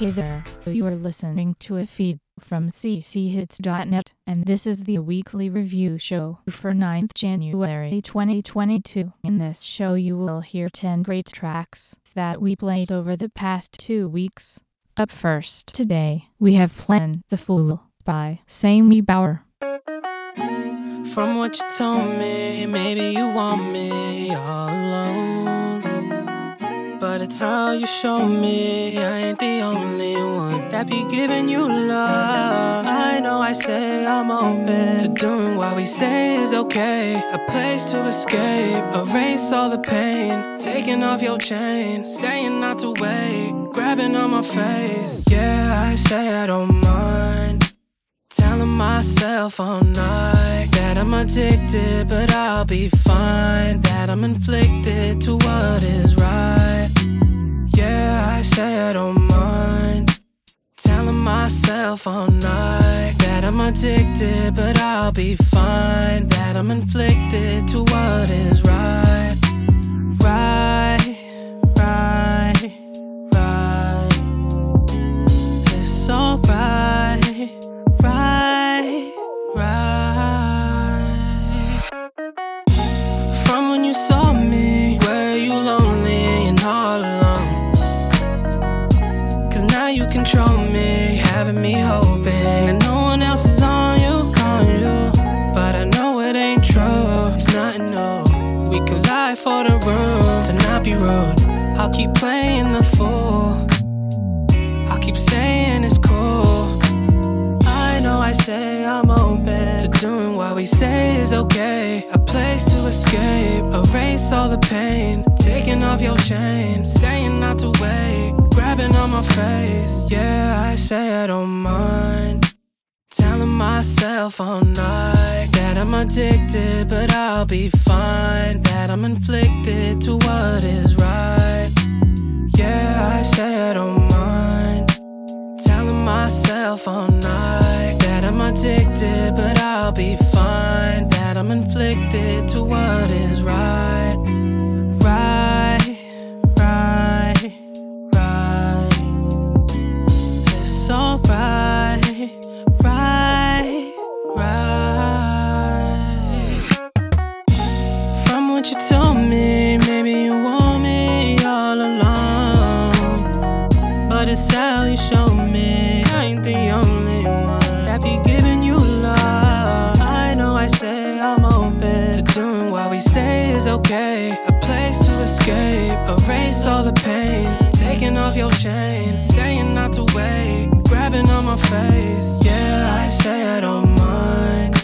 Hey there, you are listening to a feed from cchits.net, and this is the weekly review show for 9th January 2022. In this show you will hear 10 great tracks that we played over the past two weeks. Up first today, we have Playing the Fool by Sammy Bauer. From what you told me, maybe you want me all alone. But it's all you show me. I ain't the only one that be giving you love. I know I say I'm open to doing what we say is okay. A place to escape, erase all the pain. Taking off your chain, saying not to wait, grabbing on my face. Yeah, I say I don't mind. Telling myself all night that I'm addicted, but I'll be fine. That I'm inflicted to what is right. Yeah, I say I don't mind. Telling myself all night that I'm addicted, but I'll be fine. That I'm inflicted to what is right. Right, right, right. It's alright, keep playing the fool. I'll keep saying it's cool. I know I say I'm open to doing what we say is okay. A place to escape, erase all the pain. Taking off your chain, saying not to wait, grabbing on my face. Yeah, I say I don't mind. Telling myself all night that I'm addicted, but I'll be fine. That I'm inflicted to what is right. Yeah, I say I don't mind. Telling myself all night that I'm addicted, but I'll be fine. That I'm inflicted to what is right. Right, erase all the pain. Taking off your chain, saying not to wait, grabbing on my face. Yeah, I say I don't mind.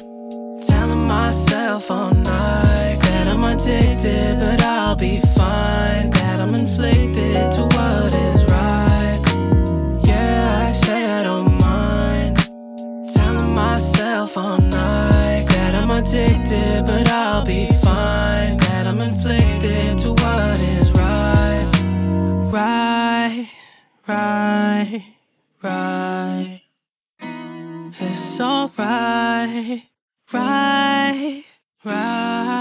Telling myself all night that I'm addicted, but I'll be fine. That I'm inflicted to what is right. Yeah, I say I don't mind. Telling myself all night that I'm addicted, but I'll be right, right. It's alright, right, right.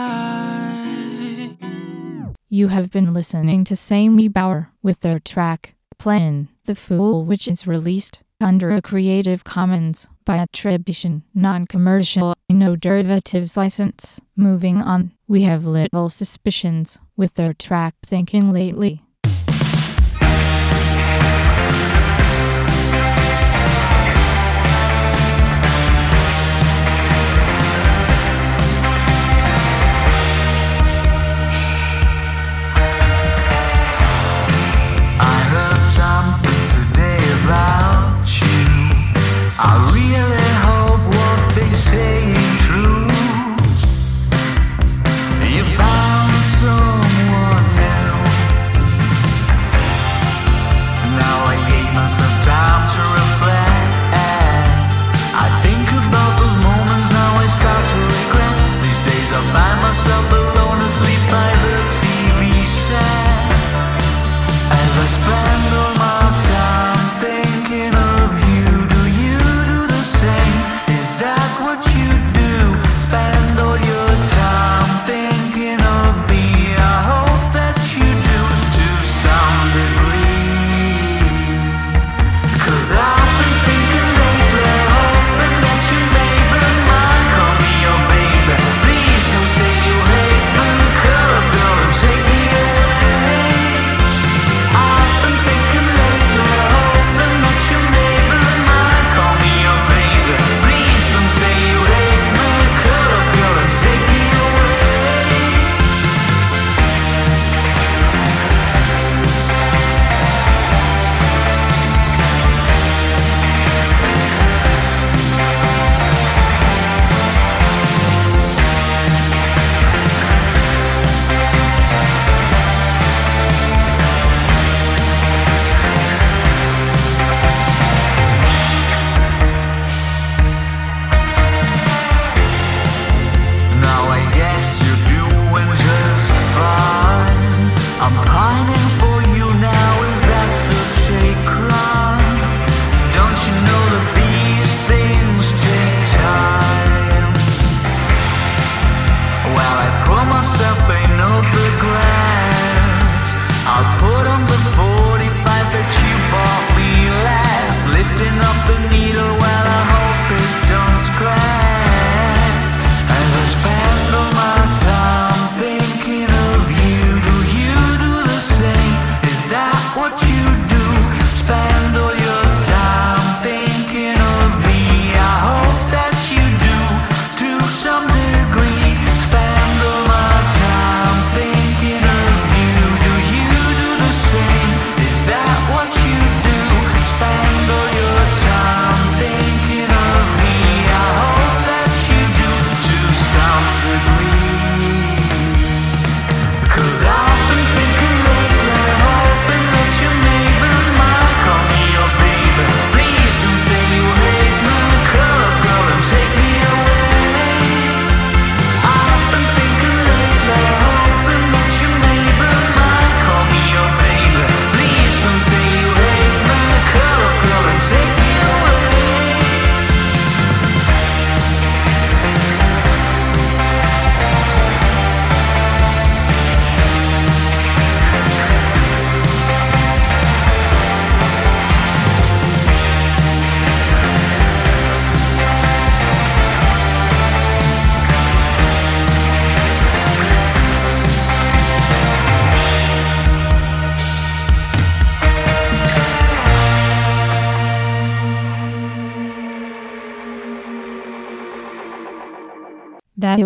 You have been listening to Sammy Bauer with their track, Playing the Fool which is released under a Creative Commons by attribution, non-commercial, no derivatives license. Moving on, we have Little Suspicions with their track Thinking Lately.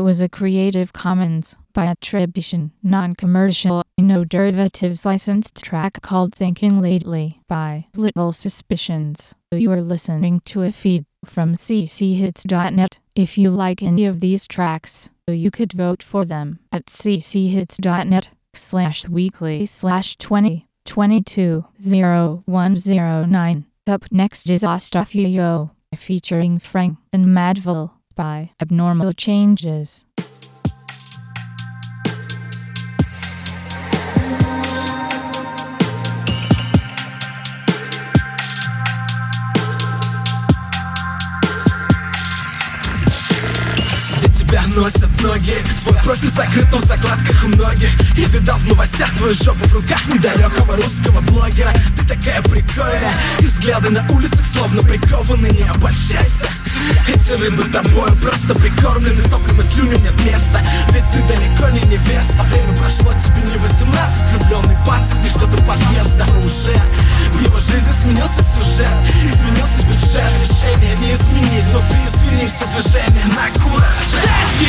Was a Creative Commons by attribution, non-commercial, no derivatives licensed track called Thinking Lately by Little Suspicions. You are listening to a feed from cchits.net. If you like any of these tracks, you could vote for them at cchits.net slash weekly slash 20 22 0109. Up next is Ostafio featuring Frank and Madville by Abnormal Changes. Носят ноги. Твой профиль закрыт, но в закладках у многих. Я видал в новостях твою жопу в руках недалекого русского блогера. Ты такая прикольная. И взгляды на улицах словно прикованы Не обольщайся. Эти рыбы тобою просто прикормлены Соплем и слюнем нет места. Ведь ты далеко не невеста. Время прошло, тебе не 18 Влюбленный пацан и что-то подъезда уже. В его жизни сменился сюжет Изменился бюджет. Решение не изменить, но ты извини движение на кураже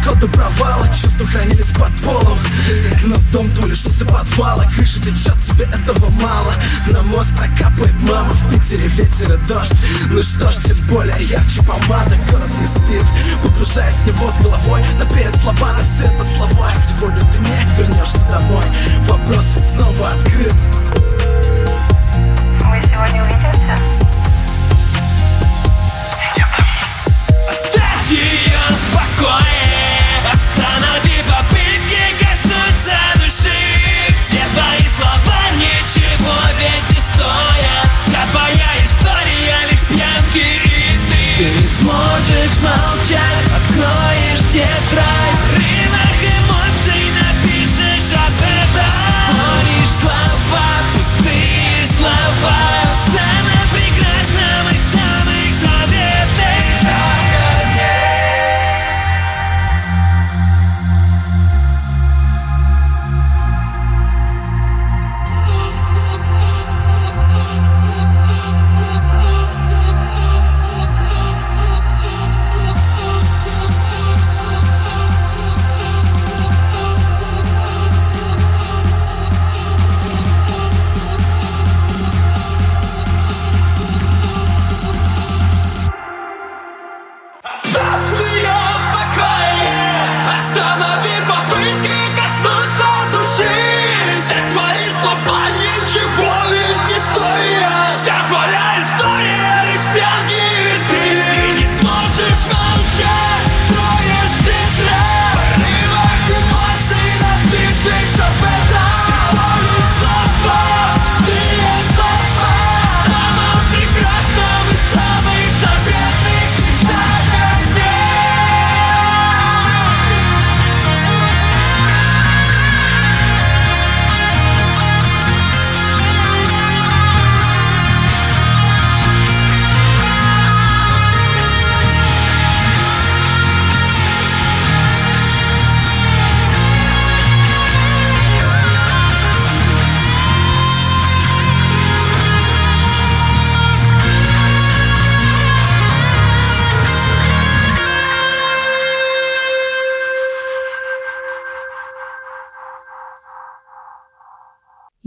недалеко до провала. Чувства хранились под полом. Но дом твой лишился подвала. Крыша течет, тебе этого мало. На мост накапает мама. В Питере ветер и дождь. Ну что ж, тем более ярче помада. Город не спит, погружаясь в него с головой. Наперед слова, но все это слова. Сегодня ты не вернешься домой. Вопрос ведь снова открыт. Мы сегодня увидимся? Оставь ее в покое Останови попытки коснуться души. Все твои слова ничего ведь не стоят. Твоя история лишь пьянки и ты Ты не сможешь молчать, откроешь тетрадь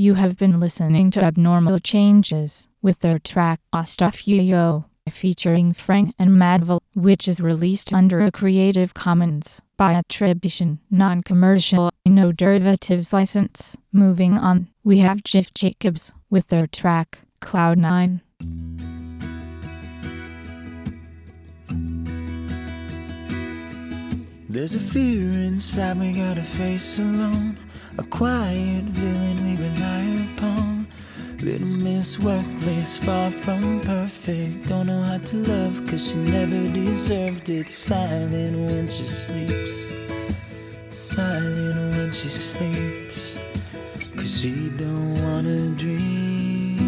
You have been listening to Abnormal Changes with their track Yo featuring Frank and Madville, which is released under a Creative Commons by attribution, non-commercial, no derivatives license. Moving on, we have Jiff Jacobs with their track Cloud9. There's a fear inside we gotta face alone. A quiet villain we rely upon. Little Miss Worthless, far from perfect. Don't know how to love, cause she never deserved it. Silent when she sleeps. Silent when she sleeps. Cause she don't wanna dream.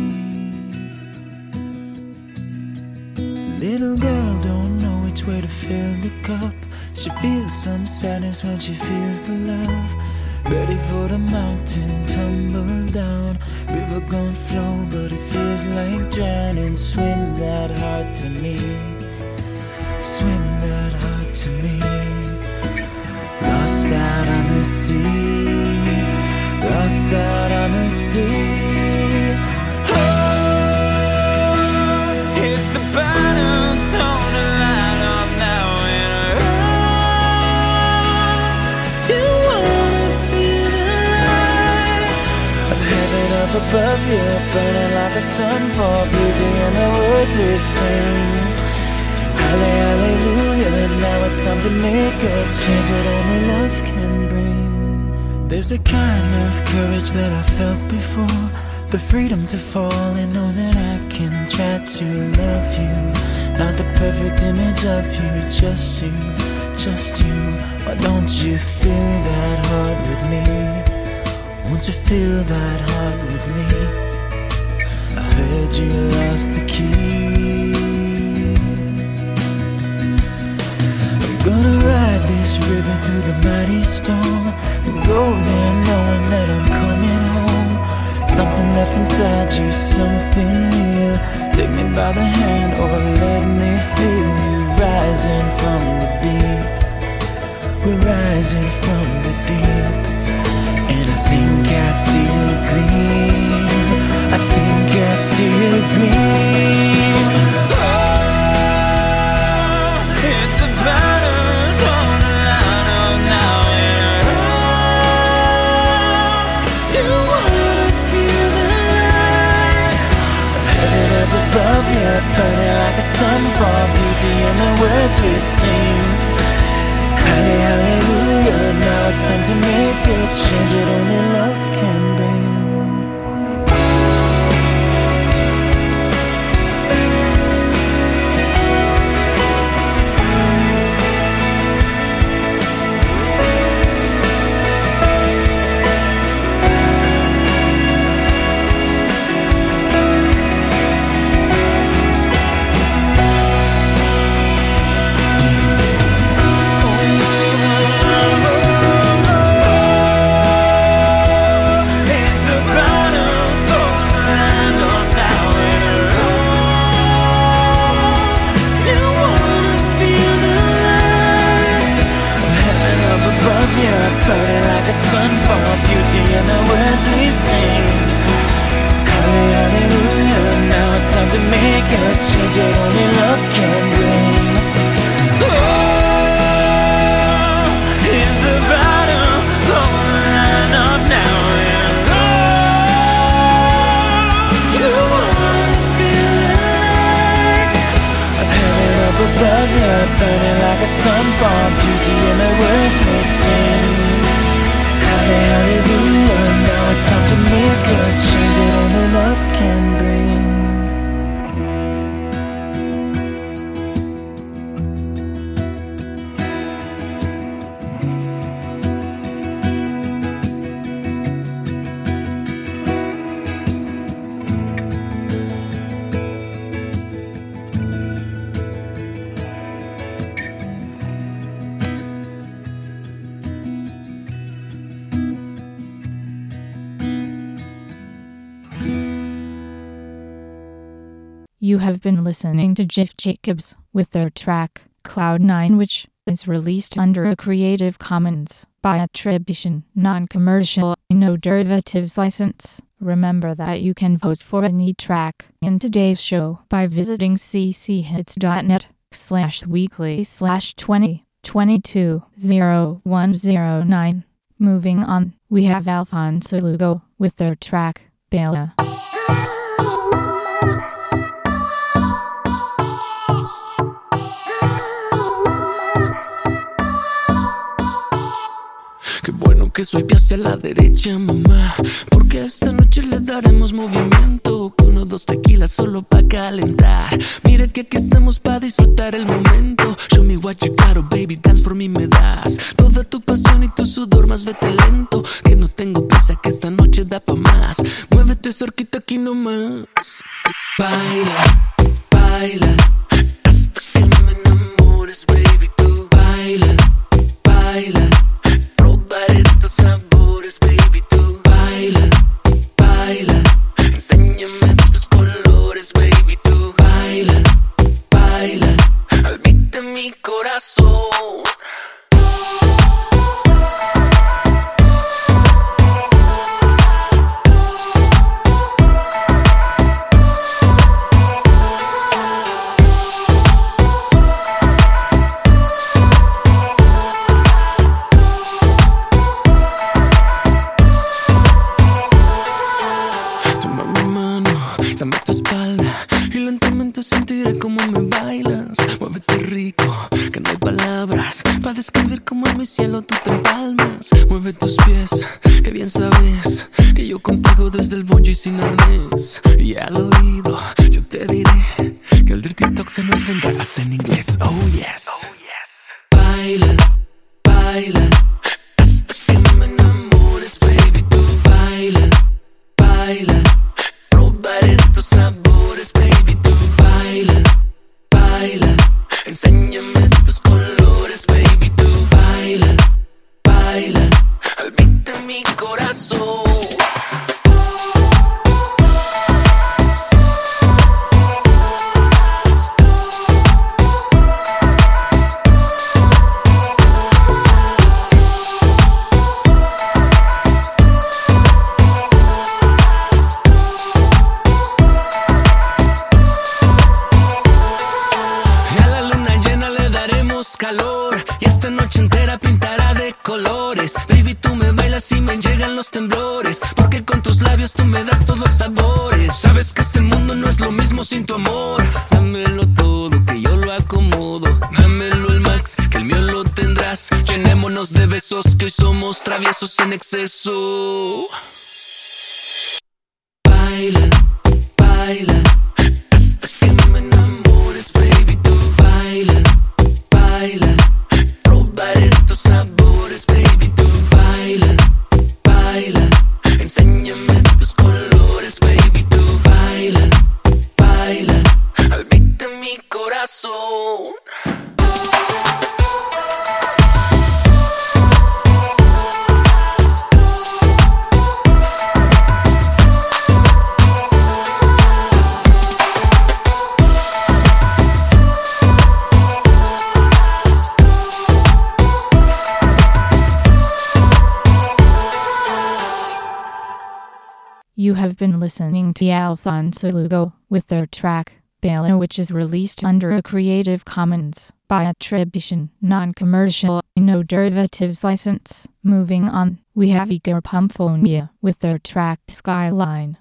Little girl don't know which way to fill the cup. She feels some sadness when she feels the love. Ready for the mountain, tumble down. River gon' flow, but it feels like drowning. Swim that hard to me. Swim that hard to me. Lost out on the sea. Above you, burning like a sun for beauty and the we sing. Halle- Hallelujah, now it's time to make a change that only love can bring. There's a kind of courage that I felt before, the freedom to fall and know that I can try to love you. Not the perfect image of you, just you, just you. Why don't you feel that heart with me? Won't you feel that heart with me? I heard you lost the key. I'm gonna ride this river through the mighty storm and go there knowing that I'm coming home. Something left inside you, something real. Take me by the hand or let me feel you rising from the deep. We're rising from I a gleam. I think I a gleam. Oh, hit the now and oh, you wanna feel the light up above you, burning like a beauty and the words we sing. Hallelujah, it's time to make a change that only love can listening to Jiff Jacobs with their track Cloud9 which is released under a Creative Commons by attribution, non-commercial, no derivatives license. Remember that you can vote for any track in today's show by visiting cchits.net slash weekly slash 2022 0109. Moving on, we have Alfonso Lugo with their track, Baila. Que soy hacia la derecha, mamá. Porque esta noche le daremos movimiento. Que uno, dos tequilas solo pa' calentar. Mira que aquí estamos pa' disfrutar el momento. Show me what you got, baby, dance for me me das. Toda tu pasión y tu sudor, más vete lento. Que no tengo prisa, que esta noche da pa' más. Muévete cerquita aquí nomás. Baila, baila. Hasta que me enamores, baby, lo mismo sin tu amor. Dámelo todo, que yo lo acomodo. Dámelo el max, que el mío lo tendrás. Llenémonos de besos, que hoy somos traviesos en exceso. Baila, baila hasta que me enamores, baby, tú baila, baila. Probaré tus sabores, baby, You have been listening to Alfonso Lugo with their track, Baila which is released under a Creative Commons by attribution, non-commercial, no derivatives license. Moving on, we have Igor Pomphonia with their track Skyline.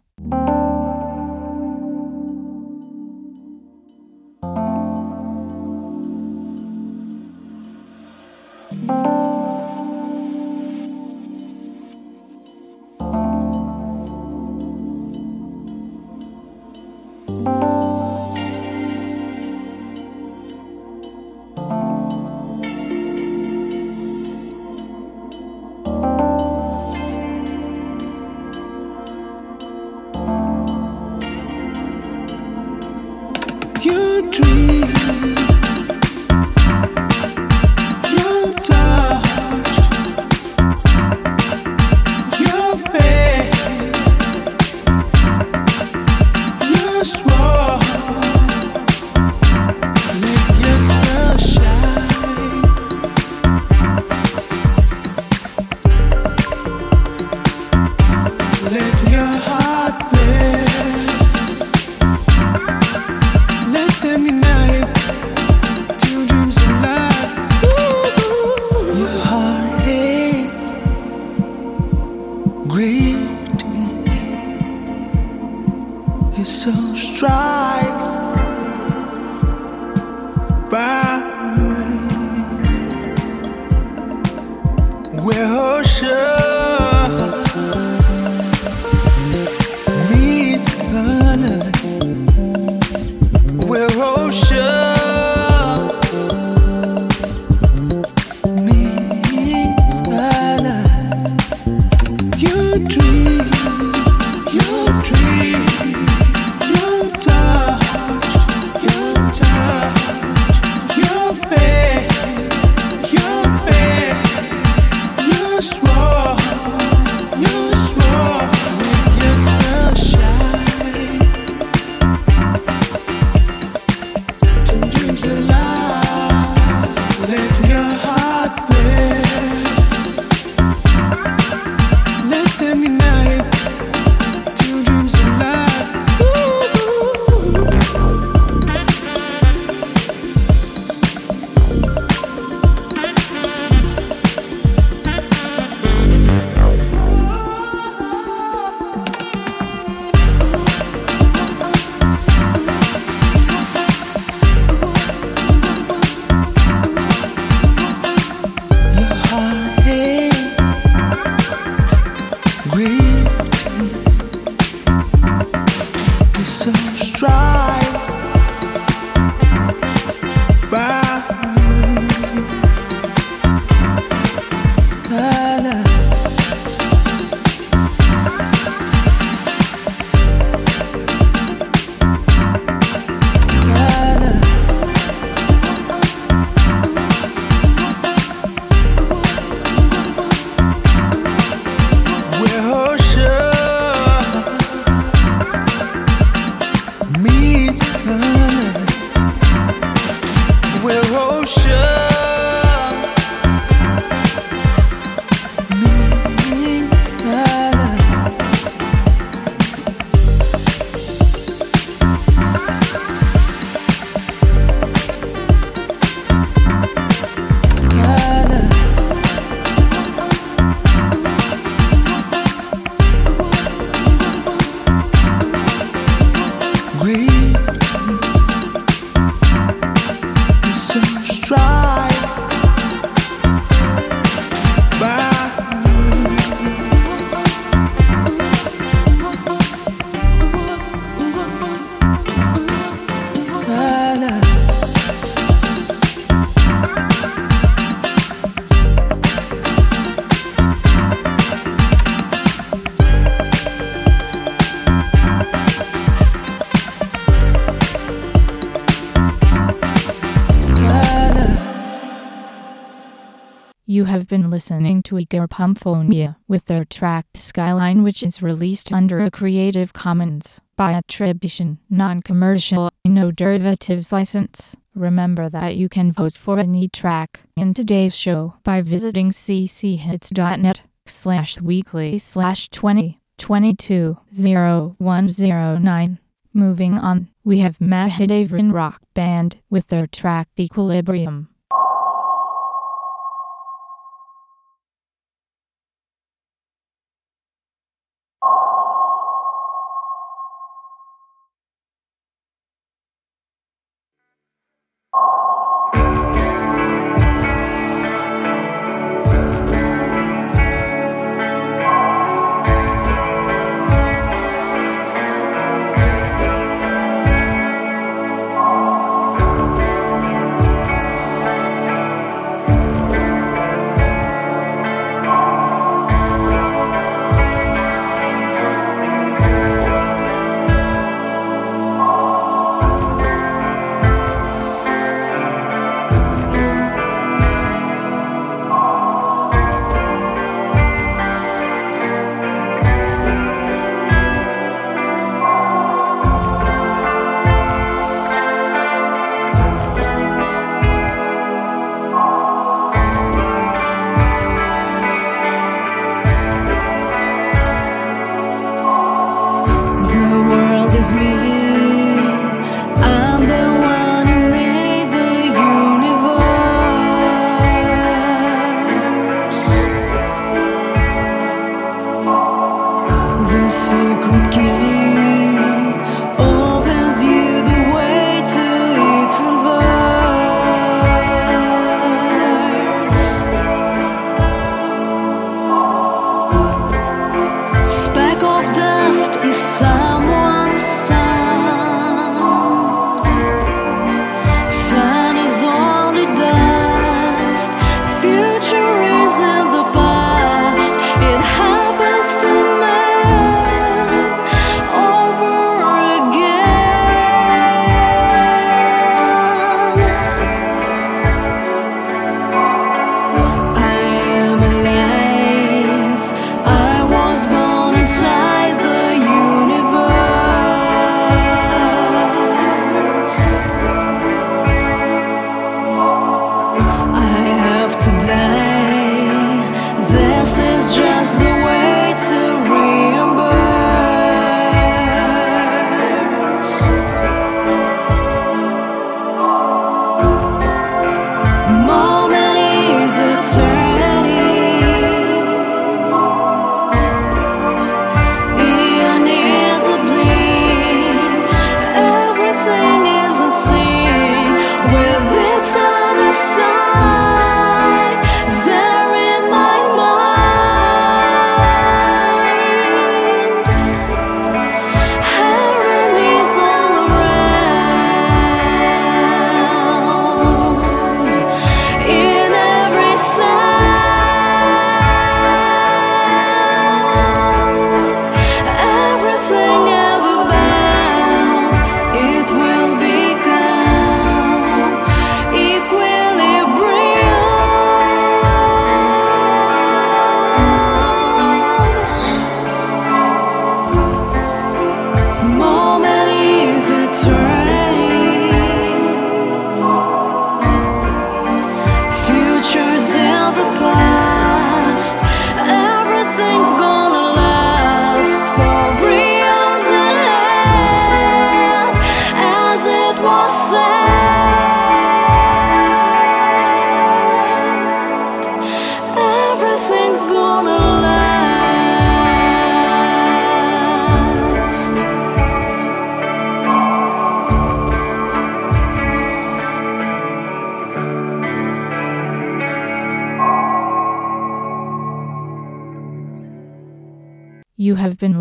Have been listening to Igor Pumphonia with their track Skyline which is released under a Creative Commons by attribution, non-commercial, no derivatives license. Remember that you can vote for any track in today's show by visiting cchits.net slash weekly slash 20 22 0109. Moving on, we have Mahadevran Rock Band with their track Equilibrium.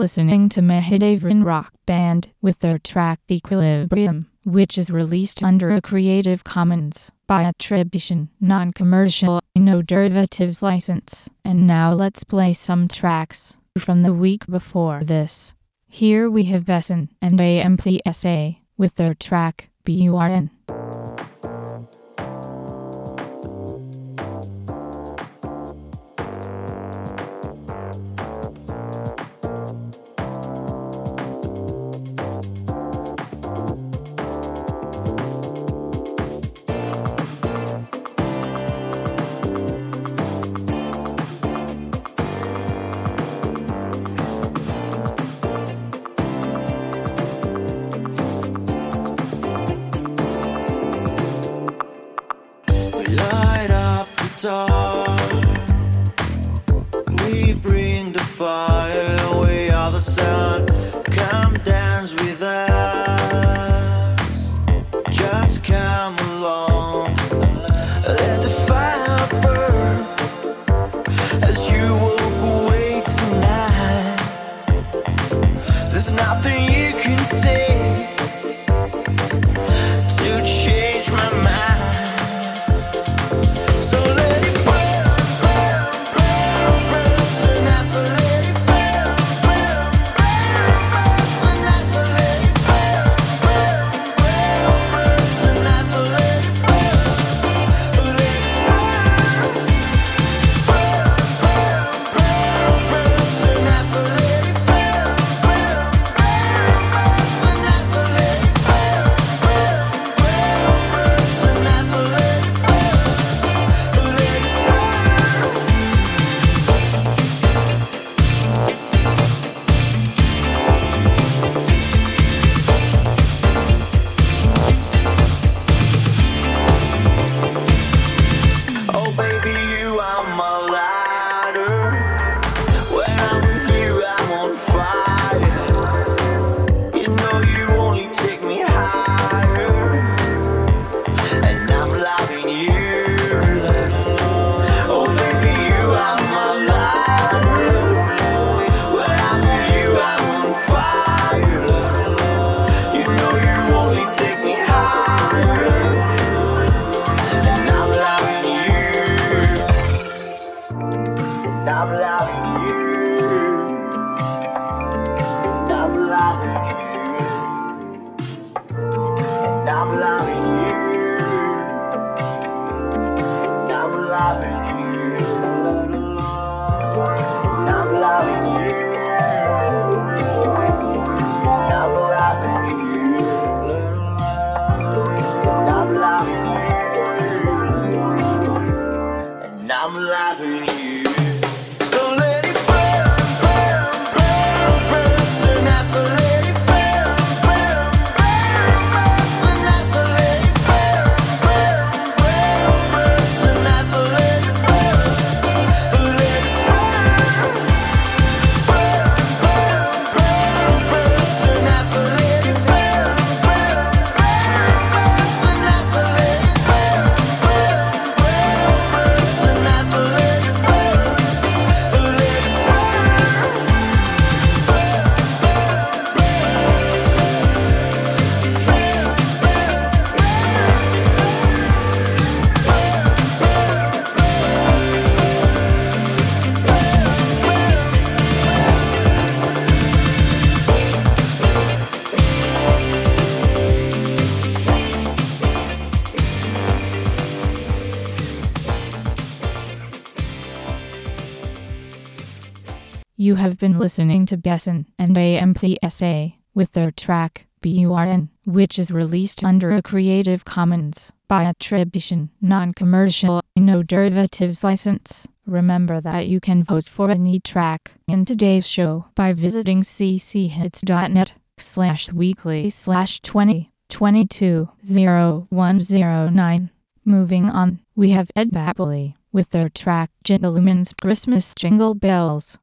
listening to Mahadevan Rock Band with their track Equilibrium, which is released under a Creative Commons by attribution, non-commercial, no derivatives license. And now let's play some tracks from the week before this. Here we have Besson and AMPSA with their track BURN. Listening to Besson and AMPSA with their track BURN, which is released under a Creative Commons by attribution, non-commercial, no derivatives license. Remember that you can vote for any track in today's show by visiting cchits.net slash weekly slash 20 22 0109. Moving on, we have Ed Napoli with their track Gentleman's Christmas Jingle Bells.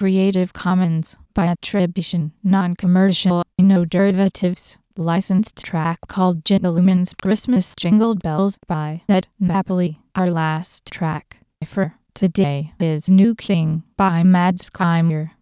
Creative Commons by attribution, non-commercial, no derivatives, licensed track called Gentleman's Christmas Jingle Bells by Ed Napoli. Our last track for today is New King by Mads Climber.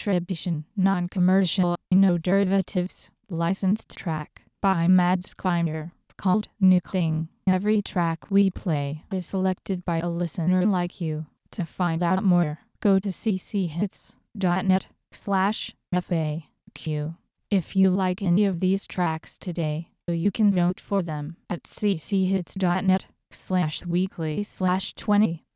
Attribution, non-commercial, no derivatives, licensed track by Mads Climber called New Thing. Every track we play is selected by a listener like you. To find out more, go to cchits.net slash FAQ. If you like any of these tracks today, you can vote for them at cchits.net slash weekly slash 20